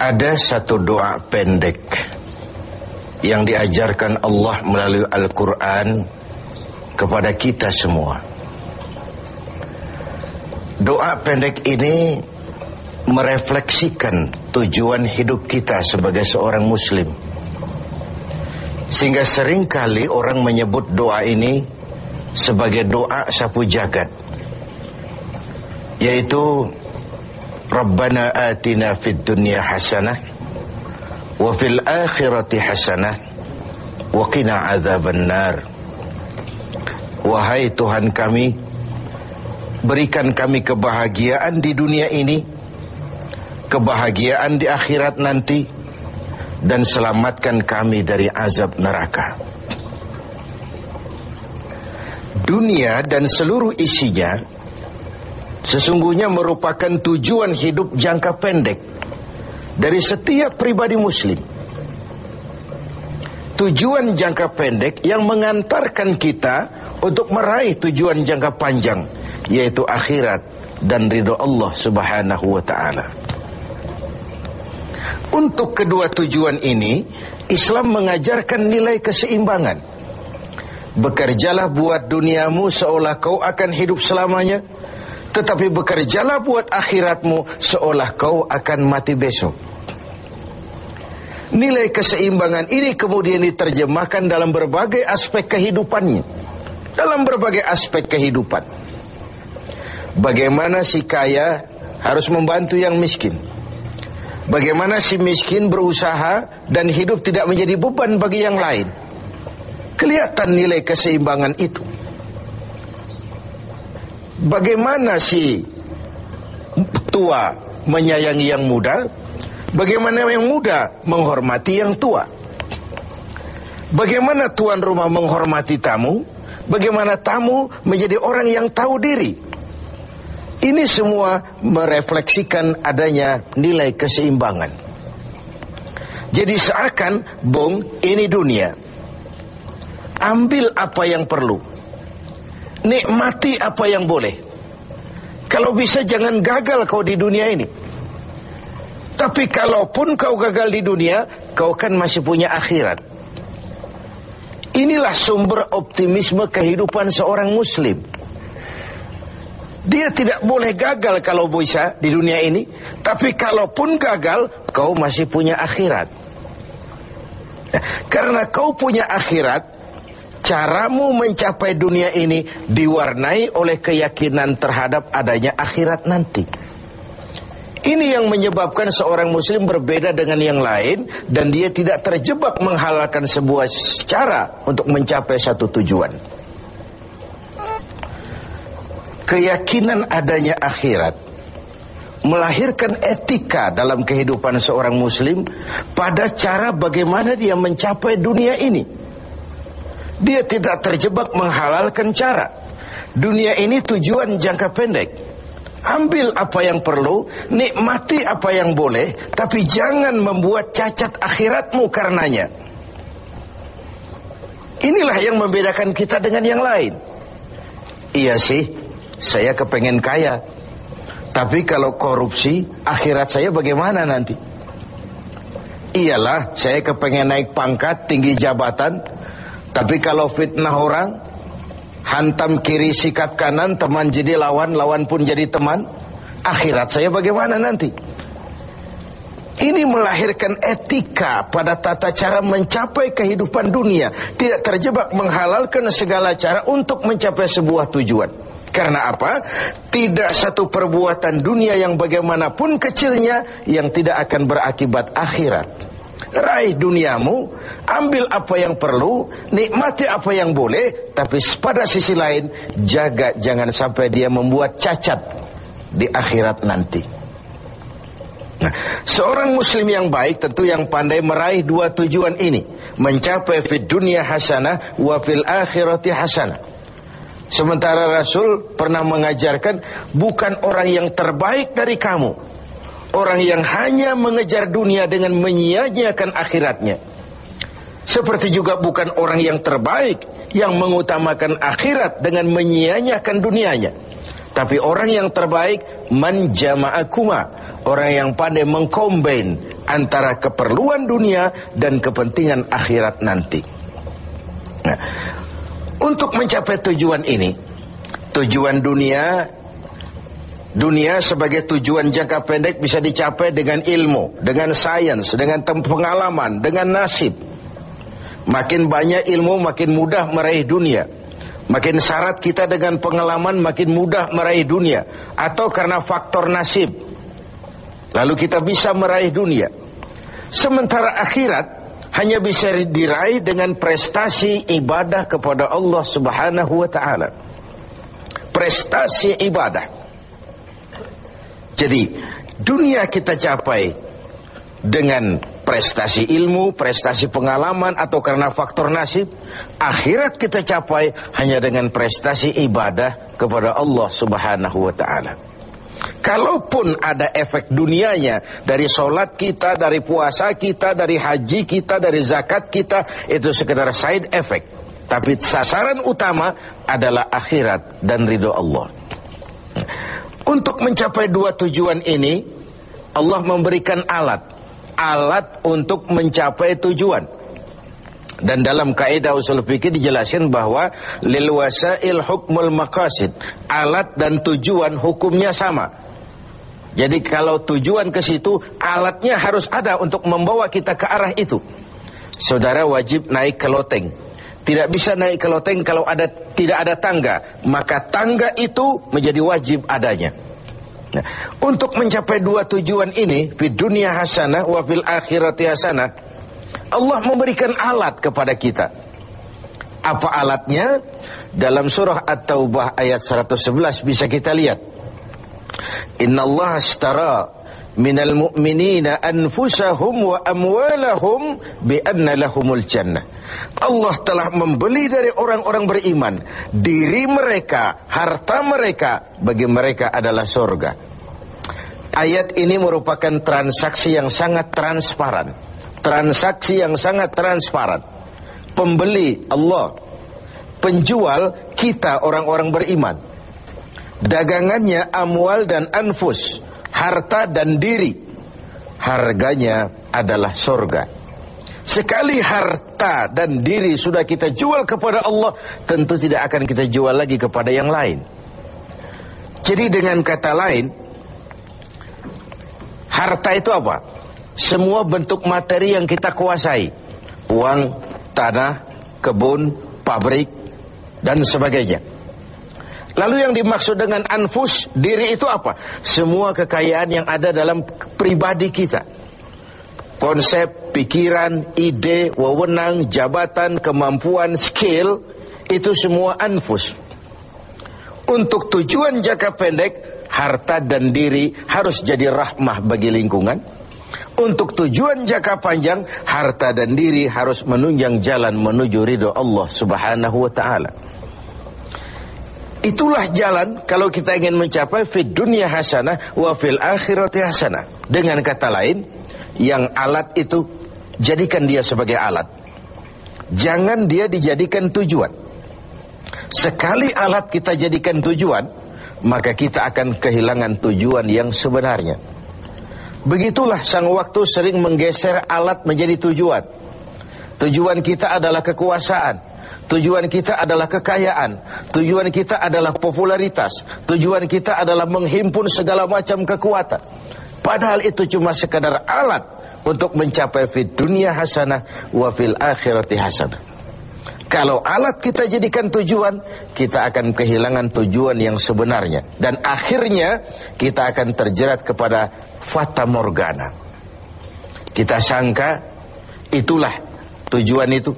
Ada satu doa pendek yang diajarkan Allah melalui Al-Quran kepada kita semua. Doa pendek ini merefleksikan tujuan hidup kita sebagai seorang muslim. Sehingga sering kali orang menyebut doa ini sebagai doa sapu jagat. Yaitu Rabbana atina fid dunya hasanah wa fil akhirati hasanah wa qina adzaban nar. Wahai Tuhan kami, berikan kami kebahagiaan di dunia ini, kebahagiaan di akhirat nanti, dan selamatkan kami dari azab neraka. Dunia dan seluruh isinya sesungguhnya merupakan tujuan hidup jangka pendek dari setiap pribadi muslim. Tujuan jangka pendek yang mengantarkan kita untuk meraih tujuan jangka panjang yaitu akhirat dan ridho Allah Subhanahu wa taala. Untuk kedua tujuan ini, Islam mengajarkan nilai keseimbangan. Bekerjalah buat duniamu seolah kau akan hidup selamanya tetapi bekerjalah buat akhiratmu seolah kau akan mati besok. Nilai keseimbangan ini kemudian diterjemahkan dalam berbagai aspek kehidupannya. Dalam berbagai aspek kehidupan. Bagaimana si kaya harus membantu yang miskin. Bagaimana si miskin berusaha dan hidup tidak menjadi beban bagi yang lain. Kelihatan nilai keseimbangan itu. Bagaimana si tua menyayangi yang muda? Bagaimana yang muda menghormati yang tua? Bagaimana tuan rumah menghormati tamu? Bagaimana tamu menjadi orang yang tahu diri? Ini semua merefleksikan adanya nilai keseimbangan. Jadi seakan, bong, ini dunia. Ambil apa yang perlu nikmati apa yang boleh. Kalau bisa jangan gagal kau di dunia ini. Tapi kalaupun kau gagal di dunia, kau kan masih punya akhirat. Inilah sumber optimisme kehidupan seorang muslim. Dia tidak boleh gagal kalau bisa di dunia ini, tapi kalaupun gagal, kau masih punya akhirat. Karena kau punya akhirat, caramu mencapai dunia ini diwarnai oleh keyakinan terhadap adanya akhirat nanti. Ini yang menyebabkan seorang muslim berbeda dengan yang lain dan dia tidak terjebak menghalalkan sebuah cara untuk mencapai satu tujuan. Keyakinan adanya akhirat melahirkan etika dalam kehidupan seorang muslim pada cara bagaimana dia mencapai dunia ini. Dia tidak terjebak menghalalkan cara. Dunia ini tujuan jangka pendek. Ambil apa yang perlu, nikmati apa yang boleh, tapi jangan membuat cacat akhiratmu karenanya. Inilah yang membedakan kita dengan yang lain. Iya sih, saya kepengen kaya. Tapi kalau korupsi, akhirat saya bagaimana nanti? Iyalah, saya kepengen naik pangkat, tinggi jabatan, tapi kalau fitnah orang, hantam kiri sikat kanan, teman jadi lawan, lawan pun jadi teman, akhirat saya bagaimana nanti? Ini melahirkan etika pada tata cara mencapai kehidupan dunia. Tidak terjebak menghalalkan segala cara untuk mencapai sebuah tujuan. Karena apa? Tidak satu perbuatan dunia yang bagaimanapun kecilnya yang tidak akan berakibat akhirat raih duniamu, ambil apa yang perlu, nikmati apa yang boleh, tapi pada sisi lain jaga jangan sampai dia membuat cacat di akhirat nanti. Nah, seorang muslim yang baik tentu yang pandai meraih dua tujuan ini, mencapai fid dunia hasanah wa fil akhirati hasanah. Sementara Rasul pernah mengajarkan bukan orang yang terbaik dari kamu, Orang yang hanya mengejar dunia dengan menyia-nyiakan akhiratnya. Seperti juga bukan orang yang terbaik yang mengutamakan akhirat dengan menyia-nyiakan dunianya. Tapi orang yang terbaik man jama'akuma, orang yang pandai mengkombin antara keperluan dunia dan kepentingan akhirat nanti. Nah, untuk mencapai tujuan ini, tujuan dunia Dunia sebagai tujuan jangka pendek bisa dicapai dengan ilmu, dengan sains, dengan pengalaman, dengan nasib. Makin banyak ilmu, makin mudah meraih dunia. Makin syarat kita dengan pengalaman, makin mudah meraih dunia. Atau karena faktor nasib. Lalu kita bisa meraih dunia. Sementara akhirat hanya bisa diraih dengan prestasi ibadah kepada Allah Subhanahu wa taala. Prestasi ibadah. Jadi dunia kita capai dengan prestasi ilmu, prestasi pengalaman atau karena faktor nasib. Akhirat kita capai hanya dengan prestasi ibadah kepada Allah Subhanahu wa taala. Kalaupun ada efek dunianya dari solat kita, dari puasa kita, dari haji kita, dari zakat kita, itu sekedar side effect. Tapi sasaran utama adalah akhirat dan ridho Allah. Untuk mencapai dua tujuan ini, Allah memberikan alat. Alat untuk mencapai tujuan. Dan dalam kaidah usul fikih dijelaskan bahwa lil wasail hukmul maqasid. Alat dan tujuan hukumnya sama. Jadi kalau tujuan ke situ, alatnya harus ada untuk membawa kita ke arah itu. Saudara wajib naik ke loteng. Tidak bisa naik ke loteng kalau ada tidak ada tangga, maka tangga itu menjadi wajib adanya. Nah, untuk mencapai dua tujuan ini, di dunia hasanah wa fil akhirati hasanah, Allah memberikan alat kepada kita. Apa alatnya? Dalam surah At-Taubah ayat 111 bisa kita lihat. Inna Allah astara minal mu'minina anfusahum wa amwalahum bi anna lahumul jannah. Allah telah membeli dari orang-orang beriman diri mereka, harta mereka bagi mereka adalah surga. Ayat ini merupakan transaksi yang sangat transparan. Transaksi yang sangat transparan. Pembeli Allah, penjual kita orang-orang beriman. Dagangannya amwal dan anfus harta dan diri. Harganya adalah sorga. Sekali harta dan diri sudah kita jual kepada Allah, tentu tidak akan kita jual lagi kepada yang lain. Jadi dengan kata lain, harta itu apa? Semua bentuk materi yang kita kuasai. Uang, tanah, kebun, pabrik, dan sebagainya. Lalu yang dimaksud dengan anfus, diri itu apa? Semua kekayaan yang ada dalam pribadi kita. Konsep, pikiran, ide, wewenang, jabatan, kemampuan, skill, itu semua anfus. Untuk tujuan jangka pendek, harta dan diri harus jadi rahmah bagi lingkungan. Untuk tujuan jangka panjang, harta dan diri harus menunjang jalan menuju ridho Allah subhanahu wa ta'ala. Itulah jalan kalau kita ingin mencapai fit dunia hasanah wa fil akhirati hasanah. Dengan kata lain, yang alat itu jadikan dia sebagai alat. Jangan dia dijadikan tujuan. Sekali alat kita jadikan tujuan, maka kita akan kehilangan tujuan yang sebenarnya. Begitulah sang waktu sering menggeser alat menjadi tujuan. Tujuan kita adalah kekuasaan. Tujuan kita adalah kekayaan. Tujuan kita adalah popularitas. Tujuan kita adalah menghimpun segala macam kekuatan. Padahal itu cuma sekadar alat untuk mencapai fit dunia hasanah wa fil akhirati hasanah. Kalau alat kita jadikan tujuan, kita akan kehilangan tujuan yang sebenarnya. Dan akhirnya kita akan terjerat kepada fata morgana. Kita sangka itulah tujuan itu.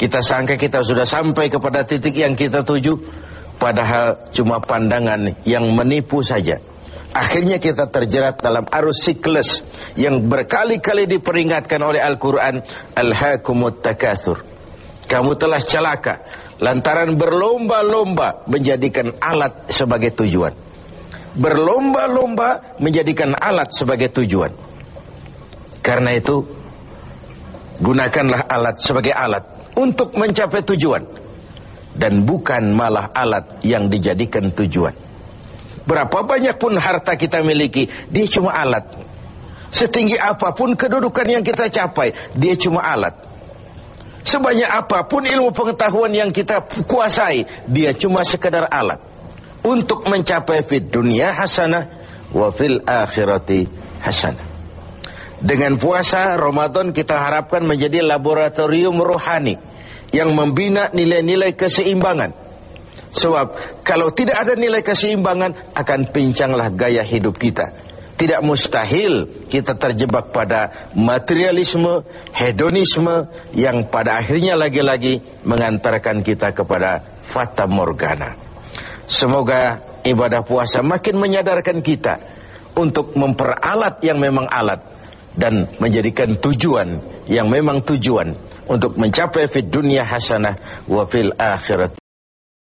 Kita sangka kita sudah sampai kepada titik yang kita tuju, padahal cuma pandangan yang menipu saja. Akhirnya kita terjerat dalam arus siklus yang berkali-kali diperingatkan oleh Al-Quran. Al-Hakumut Takathur. Kamu telah celaka lantaran berlomba-lomba menjadikan alat sebagai tujuan. Berlomba-lomba menjadikan alat sebagai tujuan. Karena itu, gunakanlah alat sebagai alat untuk mencapai tujuan dan bukan malah alat yang dijadikan tujuan. Berapa banyak pun harta kita miliki, dia cuma alat. Setinggi apa pun kedudukan yang kita capai, dia cuma alat. Sebanyak apa pun ilmu pengetahuan yang kita kuasai, dia cuma sekedar alat. Untuk mencapai fit dunia hasanah, wa fil akhirati hasanah. Dengan puasa Ramadan kita harapkan menjadi laboratorium rohani yang membina nilai-nilai keseimbangan. Sebab kalau tidak ada nilai keseimbangan akan pincanglah gaya hidup kita. Tidak mustahil kita terjebak pada materialisme, hedonisme yang pada akhirnya lagi-lagi mengantarkan kita kepada fata morgana. Semoga ibadah puasa makin menyadarkan kita untuk memperalat yang memang alat dan menjadikan tujuan yang memang tujuan untuk mencapai fid dunia hasanah wa fil akhirati